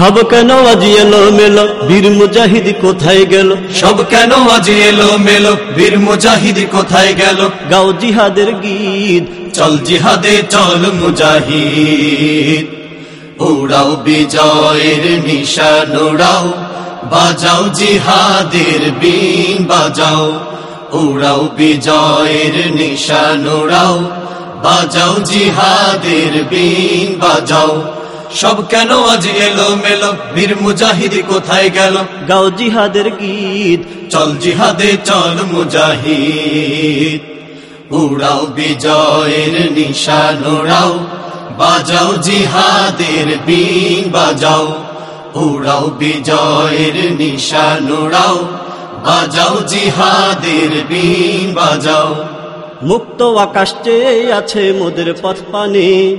সব কেন আজ এলো মেলো বীর মুজাহিদ কোথায় গেল? সব কেন আজ এলো মেলো বীর মুজাহিদ কোথায় গেল? গাও জিহাদের গীত। চল জিহাদে চল মুজাহিদ। উড়াও বিজয়ের নিশান উড়াও। বাজাও জিহাদের বিন বাজাও। উড়াও বিজয়ের নিশান উড়াও। বাজাও জিহাদের বিন বাজাও। সব কেন আজ এলো মেলো বীর মুজাহিদ কোথায় গেল? গাও জিহাদের গীত। চল জিহাদে চল মুজাহিদ। উড়াও বিজয়ের নিশান উড়াও। বাজাও জিহাদের বিন বাজাও। উড়াও বিজয়ের নিশান উড়াও। বাজাও জিহাদের বিন বাজাও। মুক্ত আকাশ চেয়ে আছে মোদের পথ পানে।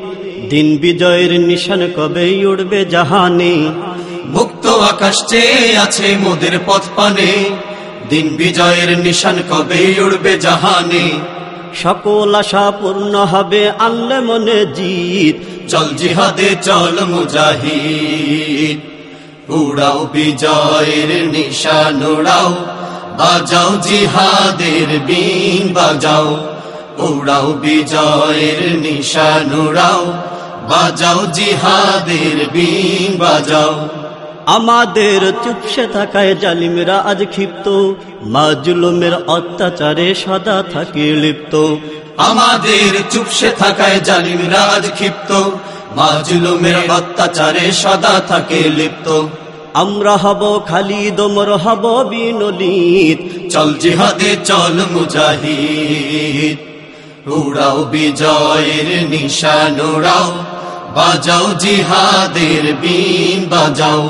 দিন বিজয়ের নিশান কবে উড়বে জাহানে? মুক্ত আকাশ চেয়ে আছে মোদের পথ পানে। দিন বিজয়ের নিশান কবে উড়বে জাহানে? সকল আশা পূর্ণ হবে আনলে মনে জিত। চল জিহাদে চল মুজাহিদ। উড়াও বিজয়ের নিশান উড়াও। বাজাও জিহাদের বিন বাজাও। উড়াও বিজয়ের নিশান উড়াও বাজাও জিহাদের বিন বাজাও। আমাদের চুপসে থাকায় জালিমরা আজ ক্ষিপ্ত মাজলুমের অত্যাচারে সদা থাকে লিপ্ত। আমাদের চুপসে থাকায় জালিম আজ ক্ষিপ্ত মাজলুমের অত্যাচারে সদা থাকে লিপ্ত। আমরা হব খালি দোমর হব বিনলিত চল জিহাদে চল মুজাহিদ। উড়াও বিজয়ের নিশান উড়াও। বাজাও জিহাদের বিন বাজাও।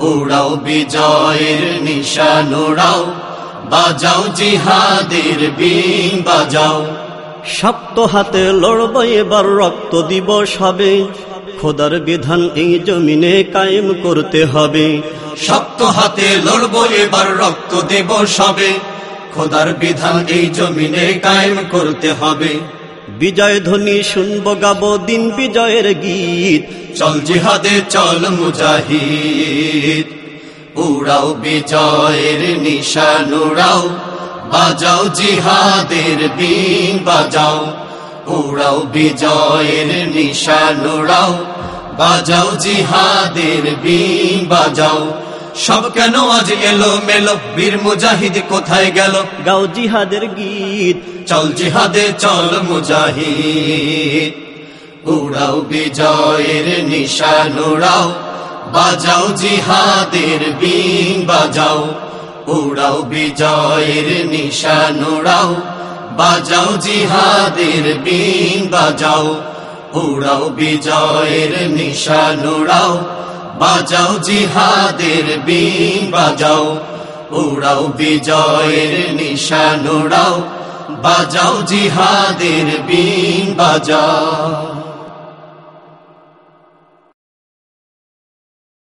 উড়াও বিজয়ের নিশান উড়াও। বাজাও জিহাদের বিন বাজাও। শক্ত হাতে লড়ব এবার রক্ত দিবস হবে। খোদার বিধান এই জমিনে কায়েম করতে হবে। শক্ত হাতে লড়বো এবার রক্ত দেব সবে খোদার বিধান এই জমিনে কায়েম করতে হবে। বিজয় ধ্বনি শুনব গাবো দিন বিজয়ের গীত। চল জিহাদে চল মুজাহিদ। উড়াও বিজয়ের নিশান উড়াও। বাজাও জিহাদের বিন বাজাও। উড়াও বিজয়ের নিশান উড়াও। বাজাও জিহাদের বিন বাজাও। সব কেন আজ এলো মেলো? বীর মুজাহিদ কোথায় গেল? গাও জিহাদের গীত। চল জিহাদে চল মুজাহিদ। উড়াও বিজয়ের নিশান উড়াও। বাজাও জিহাদের বিন বাজাও। উড়াও বিজয়ের নিশান উড়াও। বাজাও জিহাদের বিন বাজাও। উড়াও বিজয়ের নিশান উড়াও। বাজাও জিহাদের বিন বাজাও উড়াও বিজয়ের নিশান উড়াও। বাজাও জিহাদের বিন বাজাও।